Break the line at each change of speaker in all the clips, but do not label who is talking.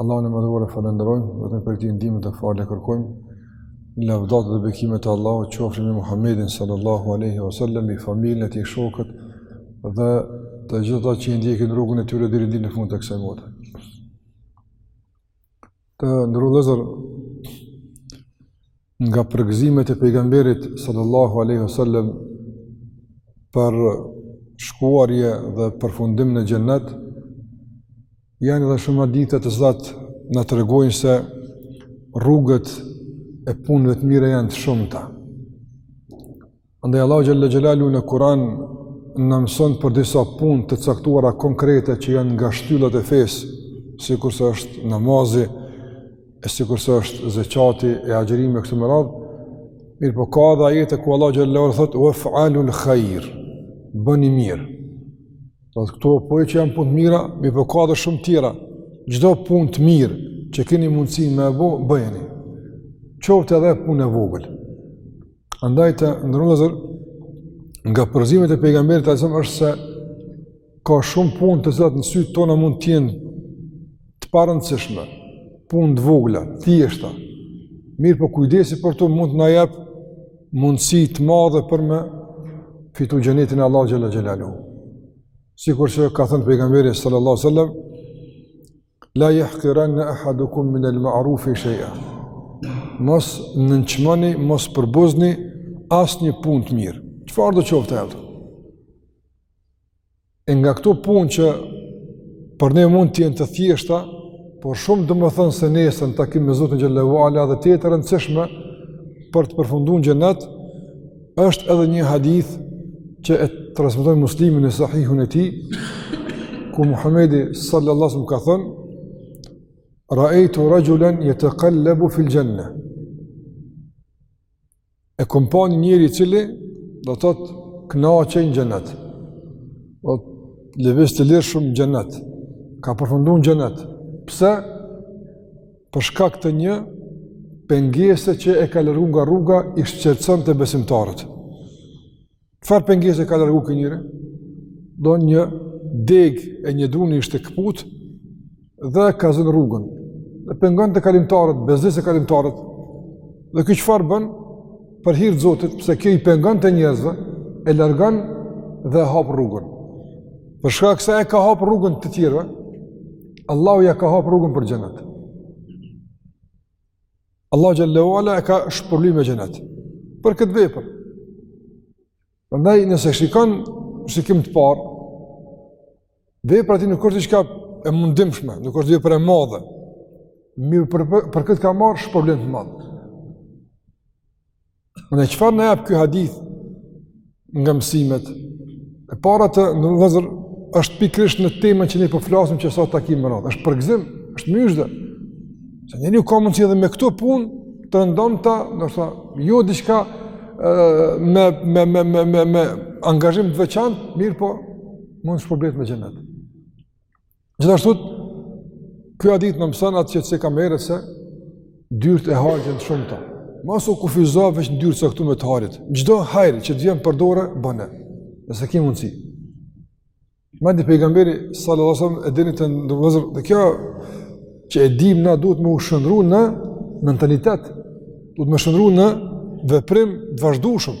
Allahun e Madhëruar e falënderojmë, vetëm prej Tij ndihmë dhe falje kërkojmë. Lavdat dhe bekimet e Allahut qofshin mbi Muhamedin sallallahu alaihi wasallam, mbi familjen e tij, shokët dhe të gjithë ata që i ndjekin rrugën e tyre deri në fund të kësaj bote. Të nderuar vëllezër Nga përgëzimet e pejgamberit sallallahu alaihi wasallam për shkuarje dhe përfundim në xhennet janë edhe shumë hadithe të cilat na tregojnë se rrugët e punëve të mira janë të shumta. Andaj Allahu xhalla xhelalu në Kur'an na mëson për disa punë të caktuara konkrete që janë nga shtyllat e fesë, sikurse është namazi, e sikurse është zakati e agjërimi e kështu me radhë. Mirëpo ka edhe ajete ku Allahu xhalla xhelalu thotë wa fa'alul khair, bëni mirë. Do të këto po që janë punë të mira, mirëpo ka edhe shumë tjera. Çdo punë të mirë që keni mundësi me e bo, bëjeni. Qoftë edhe punë e vogël. Andaj të nderuar vëllezër, nga përgëzimet e pejgamberit alejhi selam është se ka shumë punë të cilat në sytë tona mund të jenë të parëndësishme, punë të vogla, thjeshta, mirëpo kujdesi për to mund të na japë mundësi të madhe për me fitu xhennetin e Allahut xhalla xhelaluhu. Sikur që ka thënë pejgamberi sallallahu sallam, La jahkiranne ahadukum min el ma'rufi shëja. Mos nënçmoni, mos përbuzni asnjë punë të mirë. Çfarëdo qoftë e lëtë? E nga këto punë që për ne mund të jenë të thjeshta, por shumë domethënëse nesër në takim me Zotin xhelle we ala dhe të jetë rëndësishme për të përfundu në xhennet, Është edhe një hadith që e transmeton Muslimi në Sahihun e tij, ku Muhamedi sallallahu alaihi wasallam ka thënë: "Ra'aytu rajulan yataqallabu fil janna." E kom pa një njeri i cili do të thotë kënaqej në xhenet. Lëvizte lirshëm në xhenet. Ka përfundu në xhenet. Pse? për shkak të një pengese që e ka largu nga rruga i shqetësonte besimtarët. Çfarë pengese e ka largu ky njeri? Do një degë e një druni ishte këput dhe ka zënë rrugën. Dhe pengonte kalimtarët, bezdiste kalimtarët. Dhe ky çfarë bën për hir të Zotit, pse kjo i pengonte njerëzve, e largon dhe e hap rrugën. Për shkak se e ka hapë rrugën të tjerëve, Allahu ja ka hapë rrugën për xhenet. Allahu xhelle ve ala e ka shpërbly me xhenet. Për këtë vepër. Prandaj, nëse shikon, shikim të parë, vepra e tij nuk është diçka e mundimshme, nuk është vepër e madhe. Mirëpo, për, për këtë ka marrë shpërblim të madhe. E çfarë na jep ky hadith nga mësimet, e para të nderuar vëllezër është pikërisht në temën që ne po flasim që sa takime me radhë, është përgëzim, është myzhde, se njeriu ka mundësi që edhe me këto punë të rëndomta, ndërsa, jo diçka me, me, me, me, me, me angazhim të veçantë, mirëpo mund shpërblehet me xhenet. Gjithashtu, ky hadith na mëson atë që thashë qëmoherë se dyert e hajrit janë të shumta. Mos u kufizo veç në dyert e caktume të hajrit. Çdo hajr që të vjen për dore, bëne. Nëse ki mundësi. Madje pejgamberi, alejhi salatu ve selam, e dini të nderuar vëllezër, dhe kjo që e dimë na duhet me u shndërru në mentalitet, duhet me shndërru në veprim të vazhdueshëm.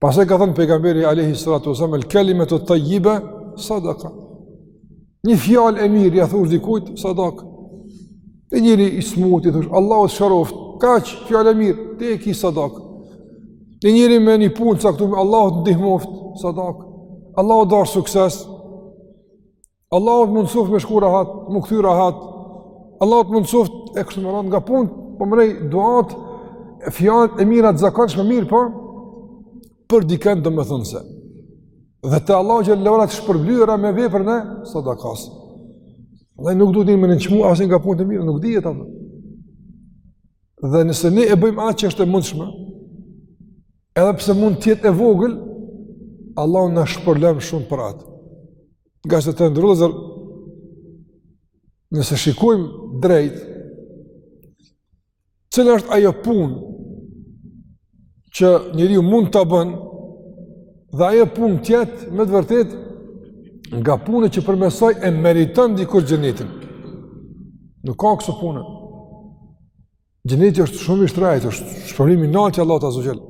Pse ka thënë pejgamberi alejhi salatu ve selam, el kelimetu tajjibe, sadaka. Një fjalë e mirë, ia thush dikujt, sadaka. Te njeri i smut i thush, Allahu shëroftë, kaq fjalë e mirë, ti e ki sadaka. Te njeri me një punë të caktume, Allahu të ndihmoftë, sadaka. Allahu dhashtë sukses, Allahu të mundësoftë me shku rahat, me kthy rahat, Allahu të mundësoftë e kështu me radhë nga punë, prej duat, fjalët e mira të zakonshme, mirëpo për dikënd domethënëse. Dhe te Allahu xhelle ve ala të shpërblyera me veprën e sadakasë. Dhe nuk duhet njeri me nënçmu asnjë nga punët e mira, nuk dihet atë. Dhe nëse ne e bëjmë atë që është e mundshme, edhe pse mund të jetë e vogël, Allahu na shpërblen shumë për atë. Ngase të nderuar vëllezër, nëse shikojmë drejt, cila është ajo punë që njeriu mund ta bën, dhe ajo punë të jetë, me të vërtetë, nga punët që përmes saj e meriton dikush xhenetin. Nuk ka kso pune. Xheneti është shumë i shtrenjtë, është shpërblim i naltë i Allahut azze ve xhel.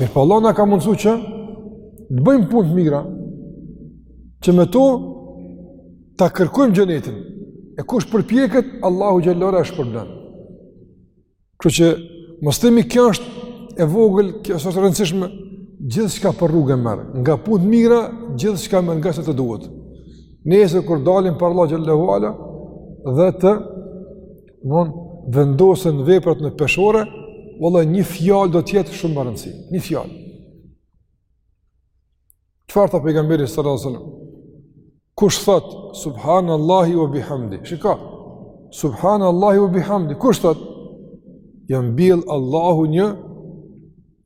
Mirëpo Allahu na ka mundësu që të bëjmë punë të mira, që me to ta kërkojmë xhenetin, e kush përpiqet, Allahu xhelle ve ala e shpërblen. Kështu që mos themi kjo është e vogël, kjo është rëndësishme, gjithçka për rruge merr, nga punët e mira, gjithçka merr ngase të duhet. Nesër kur dalim para Allahut xhelle ve ala dhe të Në vendosen veprat në peshore, vallahi një fjalë do të jetë shumë më rëndësi, një fjalë. Çfarë tha pejgamberi sallallahu alajhi wasallam? Kush thot subhanallahi wa bihamdi? Shika. Subhanallahi wa bihamdi. Kush thot? Ia mbjell Allahu një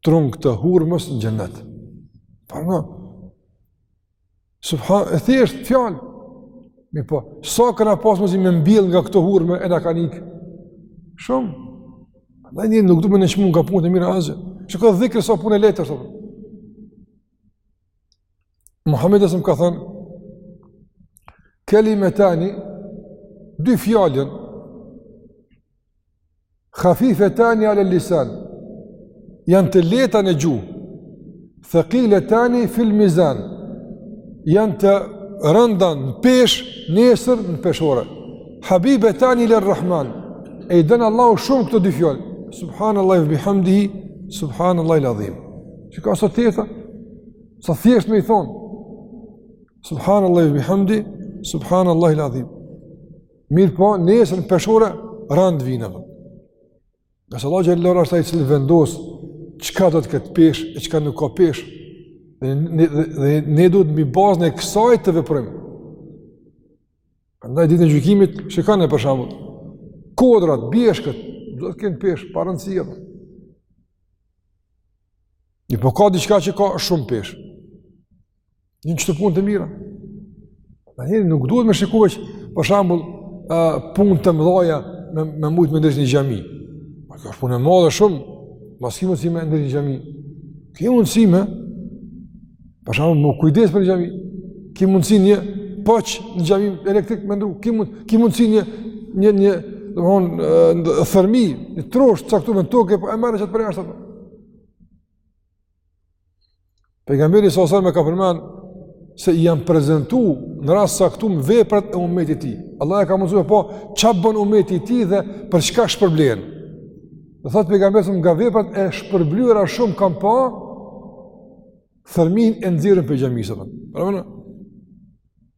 trung të hurmës në xhenet. Pra Subhan, e thjesht fjalë. Mirëpo, sa kena pas mundësi me mbjell nga këto hurme e na kan ikë? Shumë. Andaj njeri nuk duhet me nënçmu nga punët e mira asgjë. Çka dhikri sa punë e lehtë, të përë. Muhammed a.s. ka thënë, Kelimetani, dy fjalë, Khafifetani ala lisan. Janë të lehta në gjuhë. Thaqiletani fil mizan. Janë të rënda në pesh, nesër në peshore. Habibetani ler-Rahman. E i don Allahu shumë këto dy fjalë. Subhanallahi wa bihamdihi, subhanallahil adhim. Çka, sa të lehta? Sa thjesht me i thënë. Subhanallahi wa bihamdi, subhanallahil adhim. Mirëpo, nesër në peshore, randë vijnë. Ngase Allahu Xheleshanuhu është ai i cili vendos çka do të ketë peshë e çka nuk ka peshë. Dhe ne, dhe ne duhet mbi bazën e kësaj të veprojmë. Andaj ditën e gjykimit, s'kanë, për shembull, kodrat, bjeshkët, s'do të kenë peshë, pa rëndësi. Mirëpo ka diçka që ka shumë peshë. Janë qëto punët e mira. E njeri nuk duhet me shikua që, për shambull, punë të mdhaja me, me mujtë me ndreqë një xhami. Ma kjo është punë e madhe shumë, ma s'ki mundësi me ndreqë një xhami. Ki mundësi me, për shambull, m'u kujdes për një xhami. Ki mundësi një poç në xhami elektrik me ndru. Ki mundë, ki mundësi një, një, një, domethënë, thërrmi, një troshë, caktu me në tokë, po e merr që të përja është ato. Pejgamberi s.a.s. ka përmend se i janë prezentu në rast t'caktum veprat e umetit të tij. Allahu ia ka mundësu me pa ça bën umeti i tij dhe për çka shpërblehen. Dhe thotë pejgamberi nga veprat e shpërblyera shumë kam pa thërrminë e nxjerrun prej xhamisë. Përmënë?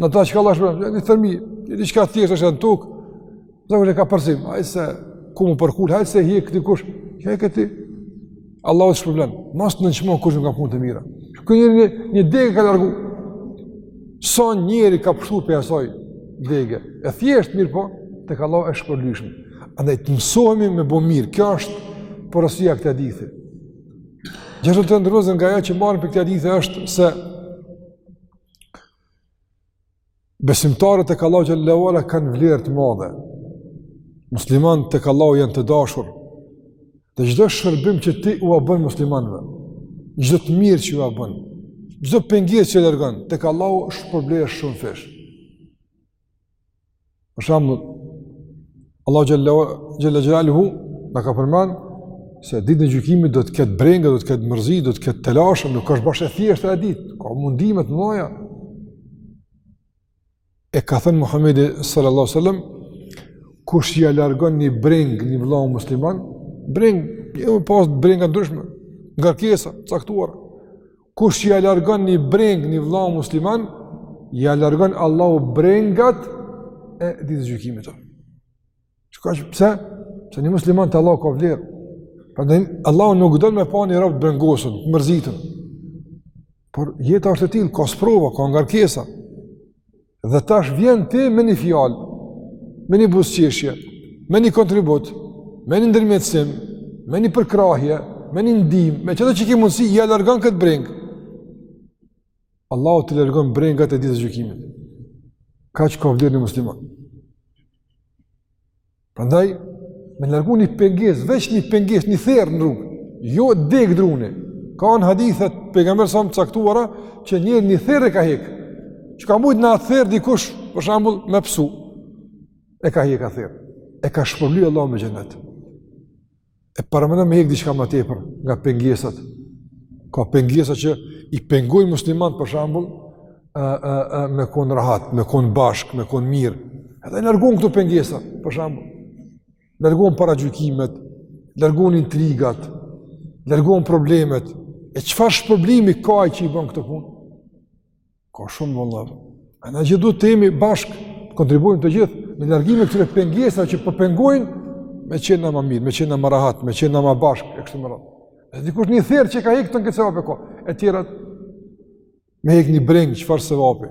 Në ta që ka Allahu shpërblen, një thërrmi, një një çka thjesht është e në tokë, dikush e ka përtim, hajt se ku m'u përkul, hajt se e hjek tjetërkush, hjeke ti, Allahu të shpërblen, mos të nënçmon kush nga punët e mira. Ky njeri një, një degë ka largu, sa njeri ka pshtu prej asaj dege, e thjesht mirëpo, tek Allahu e shpërblyshme. Andaj të mësohemi me bo mirë, kjo është porosia e këtij hadithi. Çështje tjetër vëllezër nga ajo që marrim prej këtij hadithi është se Besimtarët te Allahu xhelle ve ala kanë vlerë të madhe. Muslimanët te Allahu janë të dashur. Dhe çdo shërbim që ti ua bën muslimanëve, çdo të mirë që ua bën, çdo pengesë që largon, te Allahu shpërblehesh shumëfish. Për shembull, Allahu xhelle xhelaluhu na ka përmend se ditën e gjykimit do të ketë brenga, do të ketë mërzi, do të ketë telashe, nuk është bash e thjeshtë ajo ditë, ka mundime të mëdha. E ka thënë Muhamedi sallallahu alaihi wasallam, kush ia largon një breng një vëllau musliman, breng, ja me pas brenga të ndryshme, ngarkesa të caktuara. Kush ia largon një brengë një vëllau musliman, ia largon Allahu brengat e ditës së gjykimit. Çka, pse? Pse një musliman te Allahu ka vlerë. Prandaj Allahu nuk do me pa një rob të brengosur, të mërzitur. Por jeta është e tillë, ka sprova, ka ngarkesa. Dhe tash vjen ti me një fjalë, me një buzëqeshje, me një kontribut, me një ndërmjetësim, me një përkrahje, me një ndihmë, me çdo që ki mundësi, ia largon këtë brengë. Allahu t'i largon brengat e ditës gjykimit. Kaq ka vlerë një musliman. Prandaj me largu një pengesë, veç një pengesë, një therrë në rrugë, jo degë druni, ka në hadithe të Pejgamberit alejhi selam të caktuara, që njëri një therrë e ka hekë, që ka mujtë në atë therrë dikush, për shambull, me pësu, e ka hekë atë therrë, e ka shpërbly Allahu me xhenet. e paramendo me hek diçka më tepër nga pengesat. Ka pengesa që i pengojnë muslimanët për shembull, ë ë ë me kon rahat, me kon bashk, me kon mirë. Edhe largon këto pengesa, për shembull. Largon paragjykimet, largon intrigat, largon problemet. E çfarë shpërblimi ka ai që i bën këto punë? Ka shumë vëllai. Andaj të gjithë duhet të jemi bashkë, të kontribuojmë të gjithë në largimin e këtyre pengesave që po na pengojnë me qenë më mirë, me qenë më rahat, me qenë më bashkë e kështu me radhë. Dhe dikush një therr që ka hek këtë sevap e ka, e tjerat me hek një breng çfarë sevapi.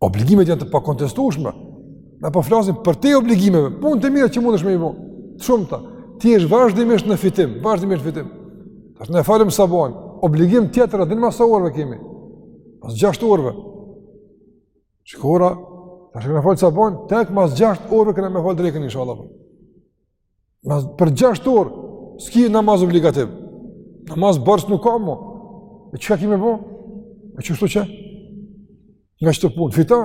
Obligimet janë të pakontestueshme. Na po flasim përtej obligimeve, punë të mira që mundesh me i bë. Shumta. Ti je vazhdimisht në fitim, vazhdimisht në fitim. Tash na falëm sabahun. Obligim tjetër din mas sa orëve kemi. Mas 6 orëve. Shiko orën, tash me fal sabahun, tek mas 6 orëve kemi me fal drekën inshallah. Për gjashtë orë, s'ki namaz obligativ. Namaz farz nuk ka mo. E çka ki me bo? E qështu që? Nga qëto punë. Fita,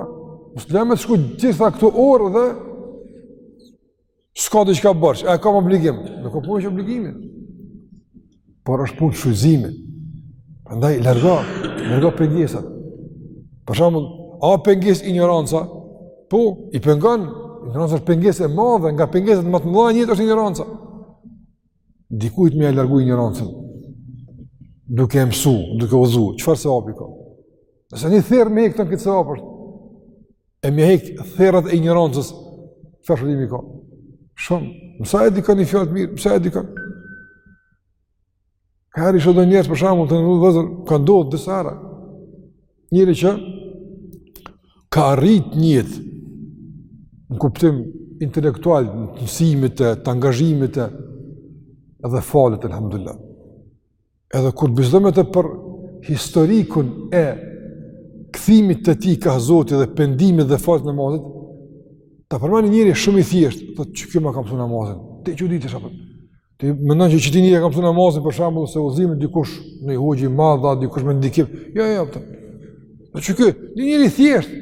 muslimet shku gjithë këto orë dhe s'ka dhe çka bërës. E kam obligim. Nuk ka punë që obligimi. por është punë shfrytëzimi. Prandaj largoj, largoj pengesat. Për shembull, a pengon injoranca? Po, i pengon injoranca është pengesë e madhe, nga pengesat ma të mëdha njehet është injoranca. Dikujt me ia largu injorancën. Duke e mësu, duke e udhëzu, çfarë sevapi ka? Nëse një therrë me hek ka sevap E me hek therrat e injorancës. Çfarë shpërblimi ka? Shumë. Mësoja dikujt një fjalë të mirë, mësoja dikujt. Ka herë i shoh do njerës për shembull të në vëzër, ka ndodhë disa herë. Njëri që ka arrit mjaft në kuptim intelektual, në të mësimit, të angazhimit, edhe falet, elhamdulillah. Edhe kur bisedojmë me të për historikun e kthimit të tij kah Zoti dhe pendimit dhe faljes namazit, ta përmend një njëri shumë i thjeshtë, dhe qe ky ma ka msu namazin, ti e din sebepin. Ti mendon që këtij njeri ia ka msu namazin, për shembull, se udhëzimin dikush një hoxhë i madh, dhe dikush me ndikim, jo, jo, jo, për të. Dhe që kjo, një njeri i thjeshtë,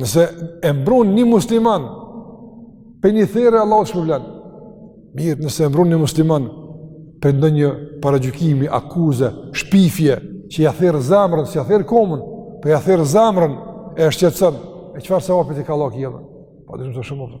Nëse e mbron një musliman prej një therre Allahu të shpërblen. Mirë, nëse e mbron një musliman prej ndonjë paragjykimi, akuze, shpifje që ia therr zemrën, s'ia therr komën, po ia therr zemrën e shqetëson, e çfarë sevapet i ka, Allahu e din. Po dhe shumë shumë.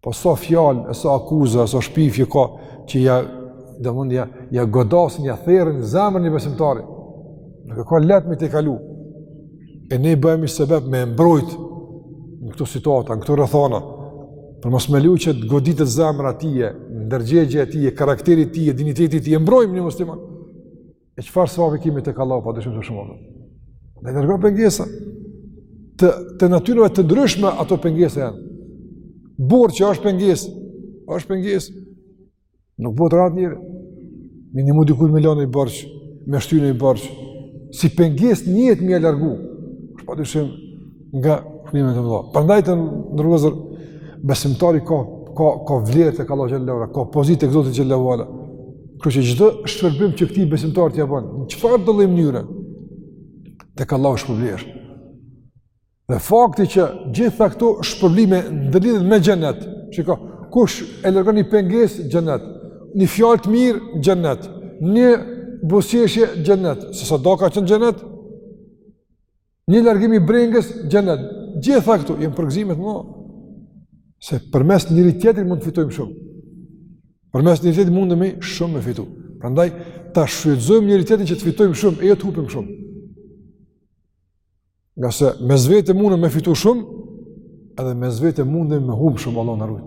Po sa fjalë, sa akuza, sa shpifje ka që ia, domethënë ia, ia godasin, ia therrin zemrën një besimtari. Nuk e ka lehtë me i tejkalu. E ne bëhemi sebeb me e mbrojt në këto situata, në këto rrethana. Për mos me leju që të goditet zemra e tij, ndërgjegjja e tij, karakteri i tij, dinjiteti i tij, mbrojmë një musliman. E çfarë sevapi kemi tek Allahu pa dyshim të shumtë. Me largu pengesa të të natyrave të ndryshme ato pengesa janë. Borxhi është pengesë, është pengesë. Nuk bëhet rahat njeri. Me i ndihmu dikujt, me ia la një borxh, me ia shty një borxh. Si pengesë njehet me ia largu. Është pa dyshim nga shpërblimet e mëdha. Prandaj të nderuar besimtari ka ka ka vlerë tek Allahu xhele ue ala, ka pozitë tek Zoti xhele ue ala. Kështu që çdo shërbim që këtij besimtari ti i bën, në çfarëdo lloj mënyre tek Allahu shpërblehet. Dhe fakti që gjitha këto shpërblime ndërlidhen me xhenet, shikoni, kush e largon një pengesë, xhenet, një fjalë të mirë, xhenet, një buzëqeshje, xhenet, se sadaka është, xhenet, Një largim i brengës xhenet. Gjitha këto janë përgëzime të mëdha. Se përmes njëri tjetrit mund të fitojmë shumë. Përmes njëri tjetrit mundemi shumë me fitu. Prandaj ta shfrytëzojmë njëri tjetrin që të fitojmë shumë e jo të humbim shumë. Ngase mes vete mundem me fitu shumë, edhe mes vete mundem me hum shumë, Allah na rujt.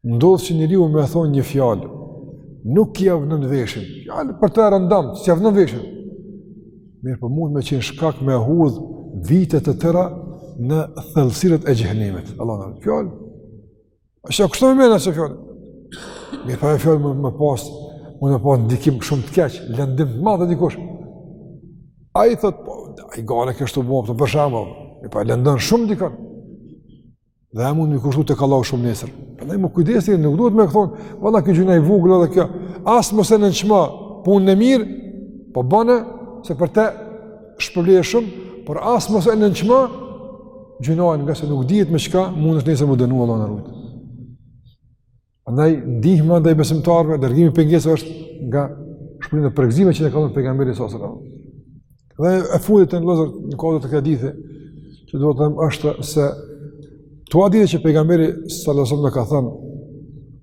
Ndodh që njeriu me thonë një fjalë, nuk ia vnon veshin, fjalë për të e rëndomtë, s'ia vnon veshin. Mirëpo mund me qenë shkak me hudh vite të tëra në thellësirat e xhehenemit. Allahu na faltë, a është kështu me një fjalë? Mirëpo ajo fjalë mun me pas, mun me pas ndikim shumë të keq, lëndim të madh te dikush. Ai thotë, po, hajgare kështu bo, për shaka, mirëpo e lëndon shumë dikon. Dhe mund m'i kushtu tek Allahu shumë nesër. Prandaj m'u kujdes, nuk duhet me thon, valla kjo gjynah i vogël edhe kjo, as mos e nënçmo punën e mirë, po bone, se për te shpërblehesh shumë, por as mos e nënçmo gjynahin ngase nuk dihet me çka, mundesh nesër m'u dënu, Allahu na rujt. Andaj ndihma ndaj besimtarëve, largimi i pengesave është nga shpërblimet e përgjithshme që ne kemi pejgamberi sallallahu alajhi wasallam. Dhe e fundit të nderuar në kuadër të këtij hadithi, që do ta them është se tu e ditë që pejgamberi sallallahu alajhi wasallam ka thënë,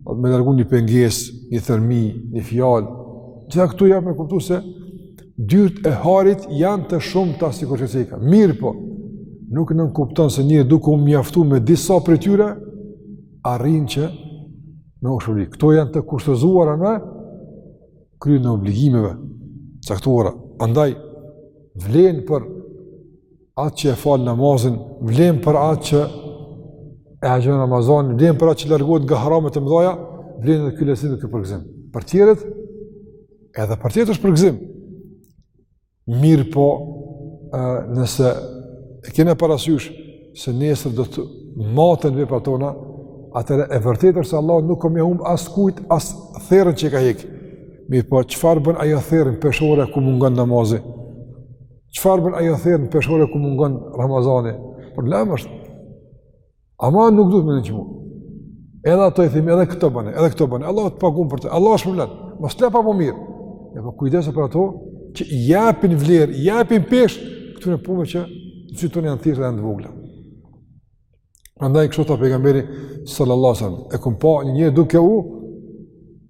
domethënë me largu një pengesë, një thërrmi, një fjalë. Gjithë këto japin me kuptuar se dyrt e hajrit janë të shumta sikurse ceka. Mirëpo, nuk nënkupton se njeriu duke u mjaftuar me disa prej tyre, arrin që me u shpërbly. Këto janë të kushtëzuara me kryerjen e obligimeve të caktuara. Andaj, vlen për atë që e fal namazin, vlen për atë që e agjëron Ramazanin, vlen për atë që largohet nga haramet e mdhaja, vlen edhe ky lehtësim edhe ky përgëzim. Për tjerët, edhe për tjerët është përgëzim. Mirëpo, nëse e kena parasysh se nesër do të maten veprat tona, atëherë e vërtetë se Allahu nuk ka me ja humb askujt, as therrën që e ka hek. Mirëpo, çfarë bën ajo therrë n'peshore ku mungon namazi? Çfarë bën ajo therrë n'peshore ku mungon Ramazani? Problem është. Ama nuk duhet me nënçmu. Edhe ato i themi, edhe këto bëne, edhe këto bëne. Allahu të pagun për të, Allahu t'shpërblen. Mos e le pa bo. Mirëpo kujdesu për ato, që i japin vlerë, i japin peshë këtyne punëve që në që të janë thirrë dhe janë t'vogla. Andaj kështu tha pejgamberi sallallahu sallam, e kam pa një njeri duke u,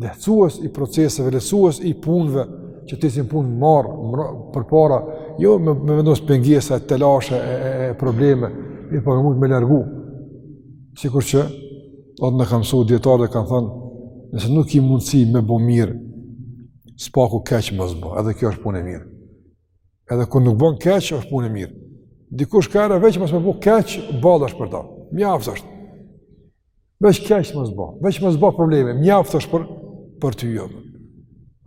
Lehtësues i proceseve, lehtësues i punëve, që t'ecin punët marë përpara, jo me, me vendos pengesa, telashe, e, e, e probleme, po m'u mundu me largu. Sikur që, atë na kanë msu dijetarët dhe kanë thënë, nëse nuk ki mundësi me bo mirë, s'paku keq mos bo, edhe kjo është punë e mirë. Edhe kur nuk bën keq, është punë mirë. Dikush kaniherë veç mos me bo keq, boll është për ta. Mjaft është. Veç keq mos bë, veç mos bë probleme, mjaft është për, për ty jo.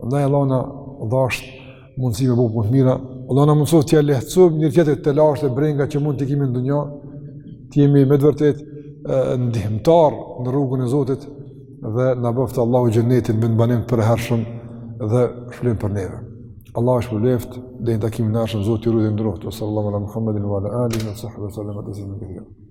Andaj Allahu na dhashtë mundësi me bo punë të mira, Allahu na mundësoftë t'ia lehtësojmë njëri-tjetrit hallet e brenga që mund të kemi në dunja, të jemi me të vërtetë ndihmëtar në rrugën e Zotit dhe na bëftë Allahu xhenetin vendbanim të përhershëm dhe shpëtim për neve. Allahu ju shpërbleftë deri në takimin e ardhshëm Zoti ju ruajtë e nderoftë. Sallallahu ala Muhammedin wa ala alihi wa sahbihi sallam